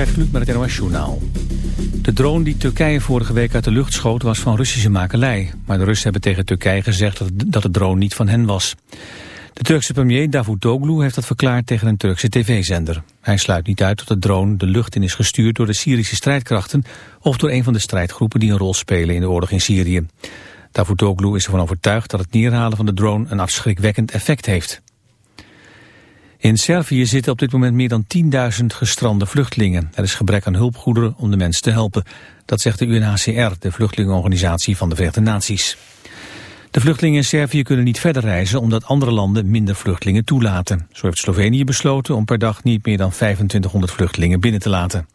Gert Kluk met het NOS Journaal. De drone die Turkije vorige week uit de lucht schoot was van Russische makelij. Maar de Russen hebben tegen Turkije gezegd dat de drone niet van hen was. De Turkse premier Davutoglu heeft dat verklaard tegen een Turkse tv-zender. Hij sluit niet uit dat de drone de lucht in is gestuurd door de Syrische strijdkrachten... of door een van de strijdgroepen die een rol spelen in de oorlog in Syrië. Davutoglu is ervan overtuigd dat het neerhalen van de drone een afschrikwekkend effect heeft. In Servië zitten op dit moment meer dan 10.000 gestrande vluchtelingen. Er is gebrek aan hulpgoederen om de mensen te helpen. Dat zegt de UNHCR, de vluchtelingenorganisatie van de Verenigde Naties. De vluchtelingen in Servië kunnen niet verder reizen omdat andere landen minder vluchtelingen toelaten. Zo heeft Slovenië besloten om per dag niet meer dan 2500 vluchtelingen binnen te laten.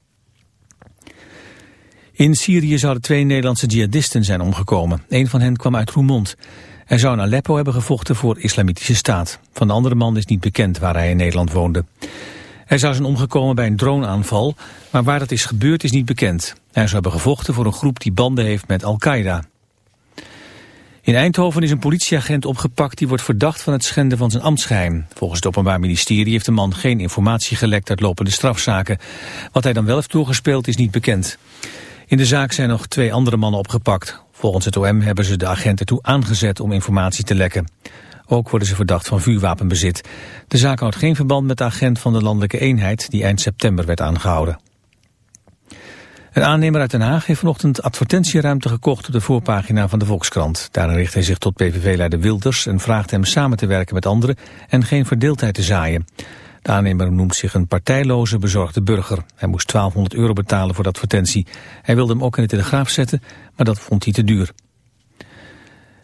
In Syrië zouden twee Nederlandse jihadisten zijn omgekomen. Een van hen kwam uit Roermond. Hij zou in Aleppo hebben gevochten voor islamitische staat. Van de andere man is niet bekend waar hij in Nederland woonde. Hij zou zijn omgekomen bij een droneaanval, maar waar dat is gebeurd is niet bekend. Hij zou hebben gevochten voor een groep die banden heeft met Al-Qaeda. In Eindhoven is een politieagent opgepakt die wordt verdacht van het schenden van zijn ambtsgeheim. Volgens het Openbaar Ministerie heeft de man geen informatie gelekt uit lopende strafzaken. Wat hij dan wel heeft toegespeeld is niet bekend. In de zaak zijn nog twee andere mannen opgepakt. Volgens het OM hebben ze de agent ertoe aangezet om informatie te lekken. Ook worden ze verdacht van vuurwapenbezit. De zaak houdt geen verband met de agent van de landelijke eenheid die eind september werd aangehouden. Een aannemer uit Den Haag heeft vanochtend advertentieruimte gekocht op de voorpagina van de Volkskrant. Daarin richt hij zich tot PVV-leider Wilders en vraagt hem samen te werken met anderen en geen verdeeldheid te zaaien. De aannemer noemt zich een partijloze bezorgde burger. Hij moest 1200 euro betalen voor de advertentie. Hij wilde hem ook in de Telegraaf zetten, maar dat vond hij te duur.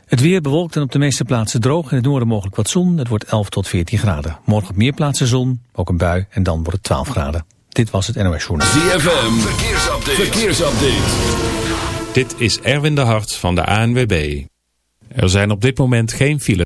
Het weer bewolkt en op de meeste plaatsen droog. In het noorden mogelijk wat zon. Het wordt 11 tot 14 graden. Morgen op meer plaatsen zon, ook een bui en dan wordt het 12 graden. Dit was het NOS Journaal. ZFM, verkeersupdate. verkeersupdate. Dit is Erwin de Hart van de ANWB. Er zijn op dit moment geen files.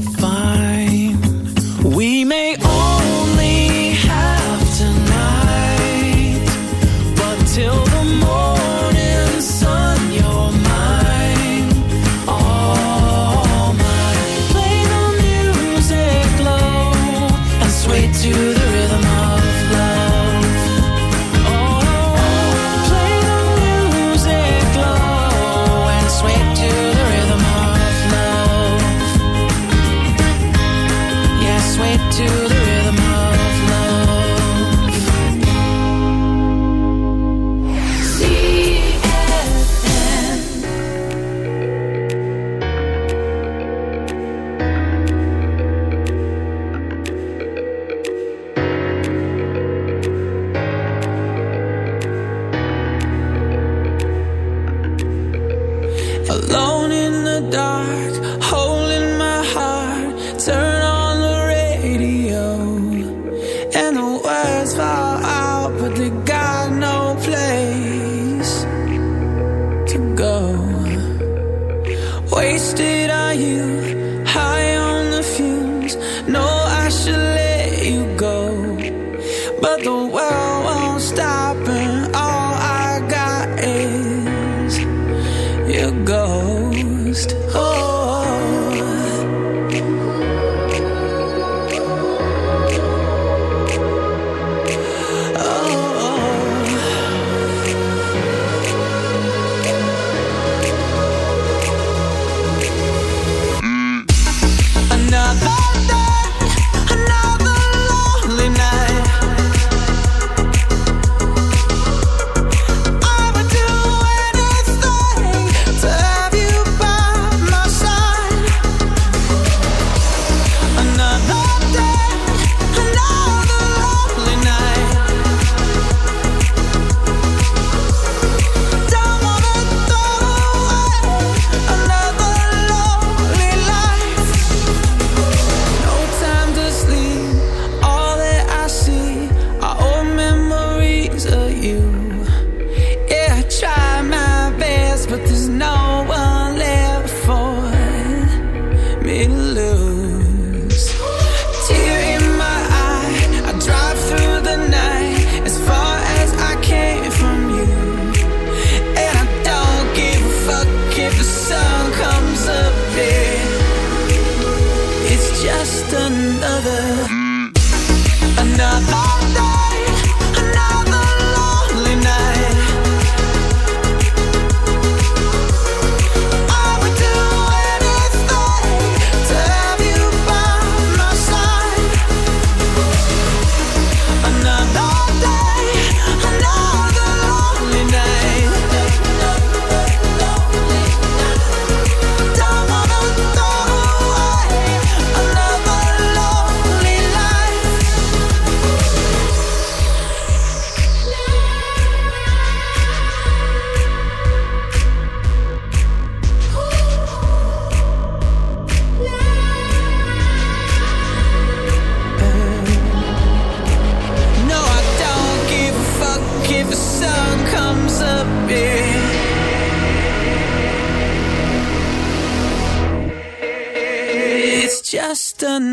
just an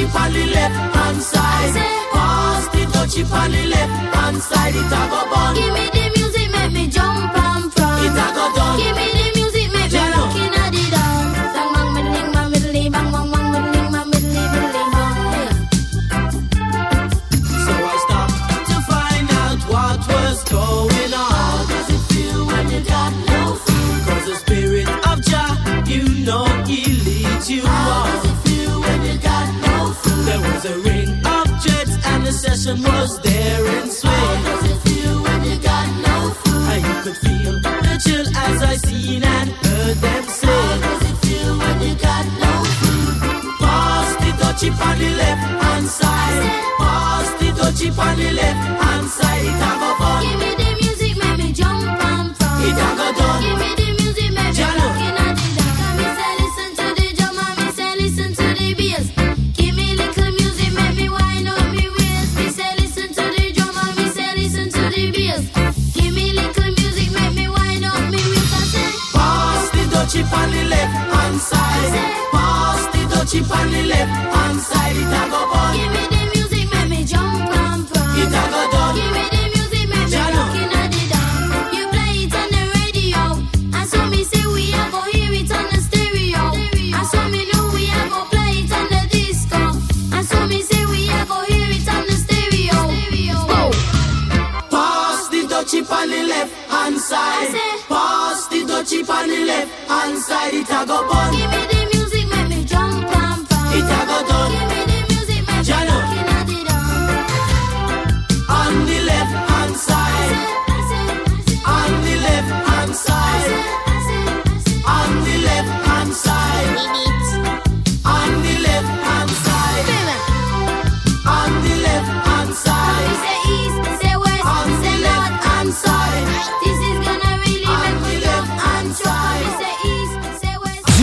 touchy on the left hand side. Pass the touchy on the left hand side. It a go burn. Give me the obsession was there and swing. How does it feel when you got no food? I could feel the chill as I seen and heard them say. How does it feel when you got no food? Pass the touchy on the left hand side. Pass the touchy on the left hand side. Have a fun. Give me the music, make me jump and from. It ain't go done. Give me Watch it on the left hand side, it a go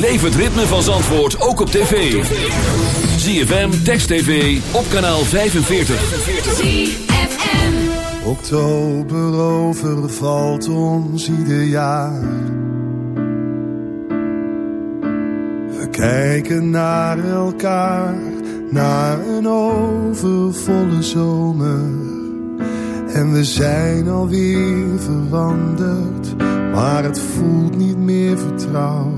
Beleef het ritme van Zandvoort ook op tv. ZFM, Text TV, op kanaal 45. ZFM. Oktober overvalt ons ieder jaar. We kijken naar elkaar, naar een overvolle zomer. En we zijn alweer veranderd, maar het voelt niet meer vertrouwd.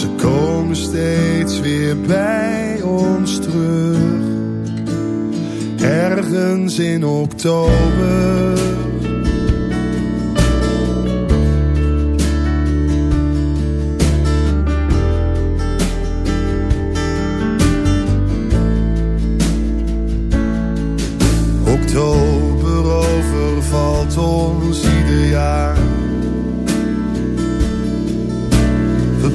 Ze komen steeds weer bij ons terug. Ergens in oktober. Oktober overvalt ons ieder jaar.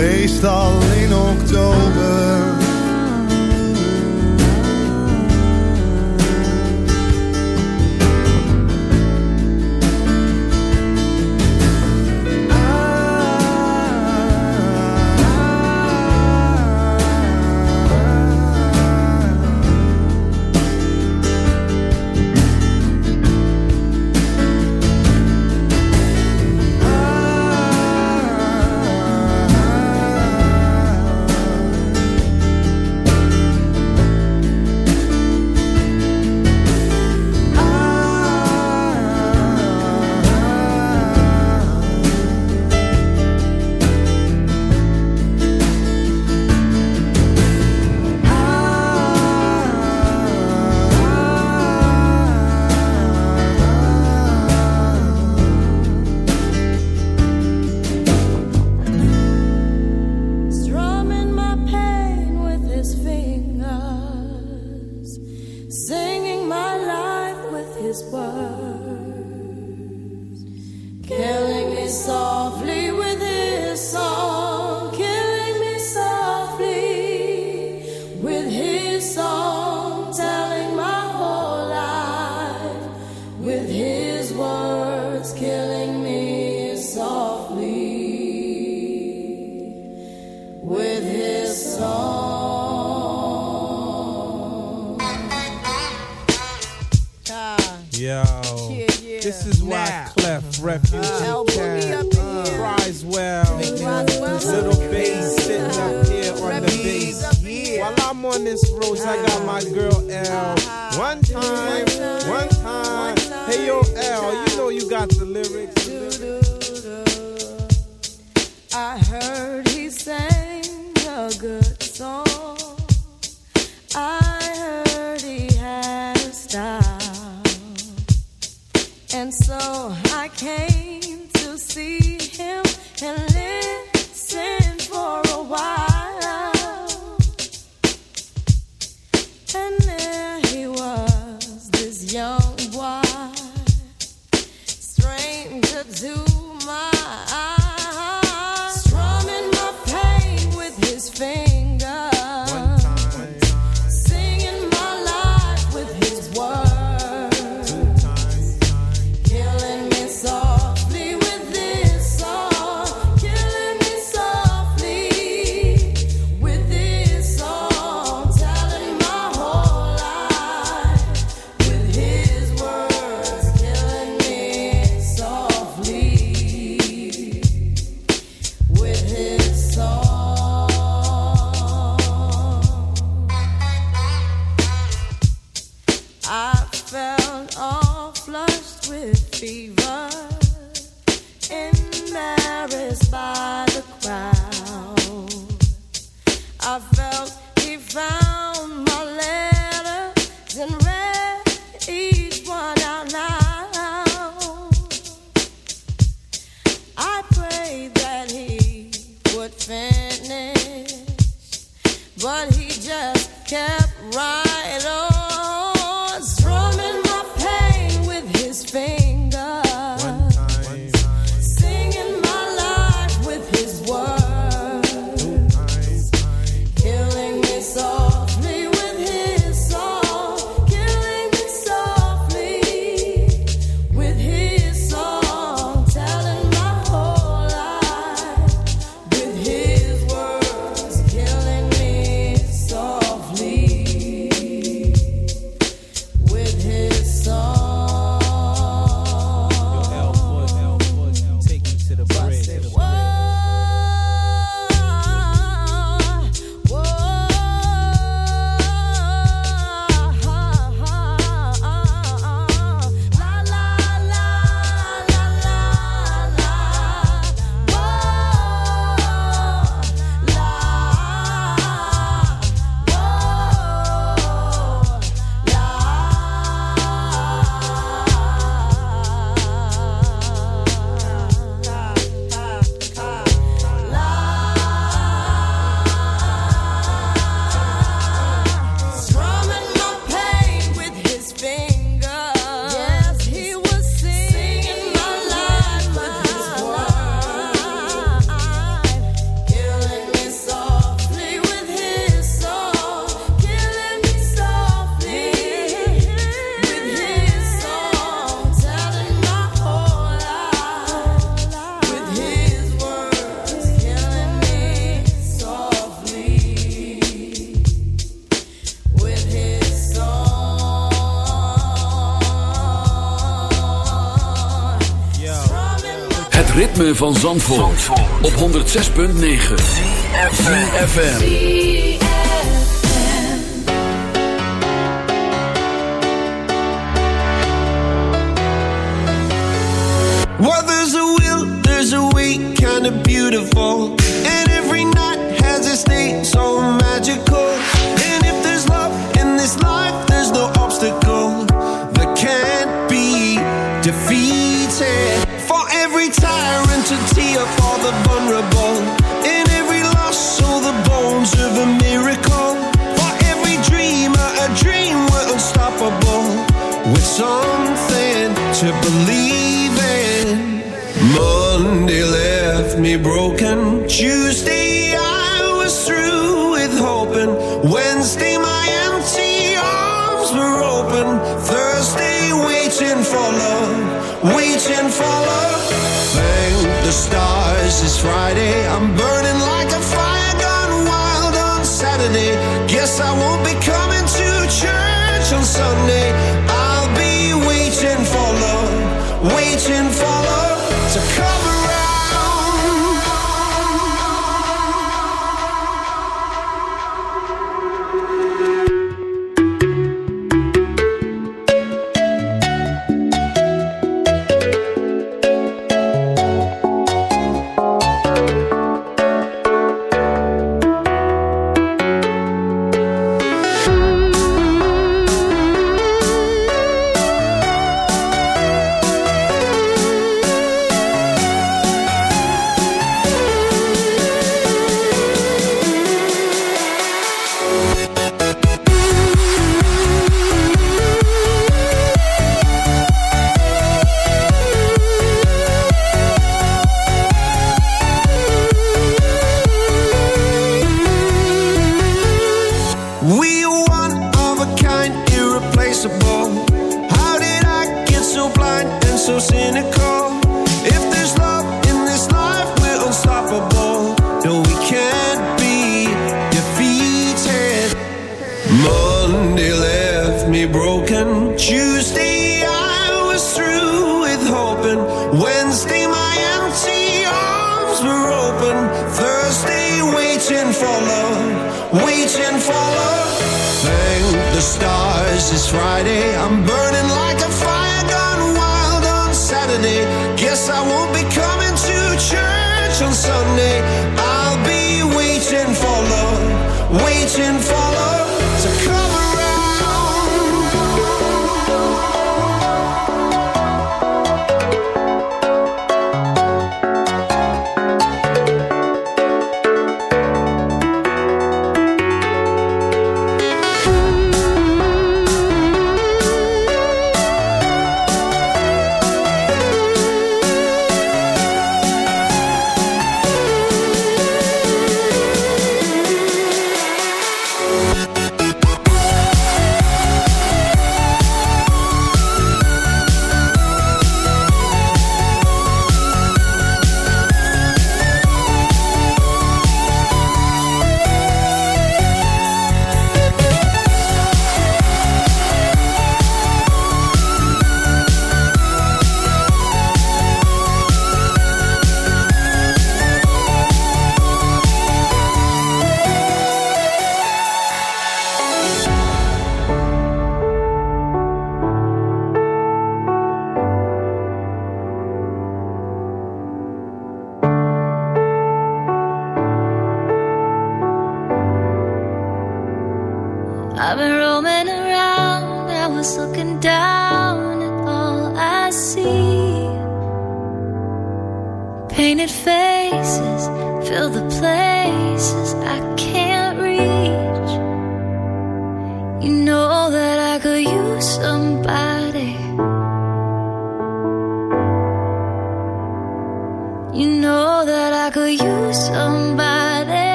Meestal in oktober. This world. Clef Refugee Camp cries well. Little bass sitting up here on the bass. While I'm on this road, I got my girl L. One time, one time. Hey yo, L, you know you got the lyrics. okay? van Zandvoort, Zandvoort. op 106.9 CFFM Well there's a will, there's a way, kind of beautiful Tuesday.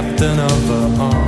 captain of the arm.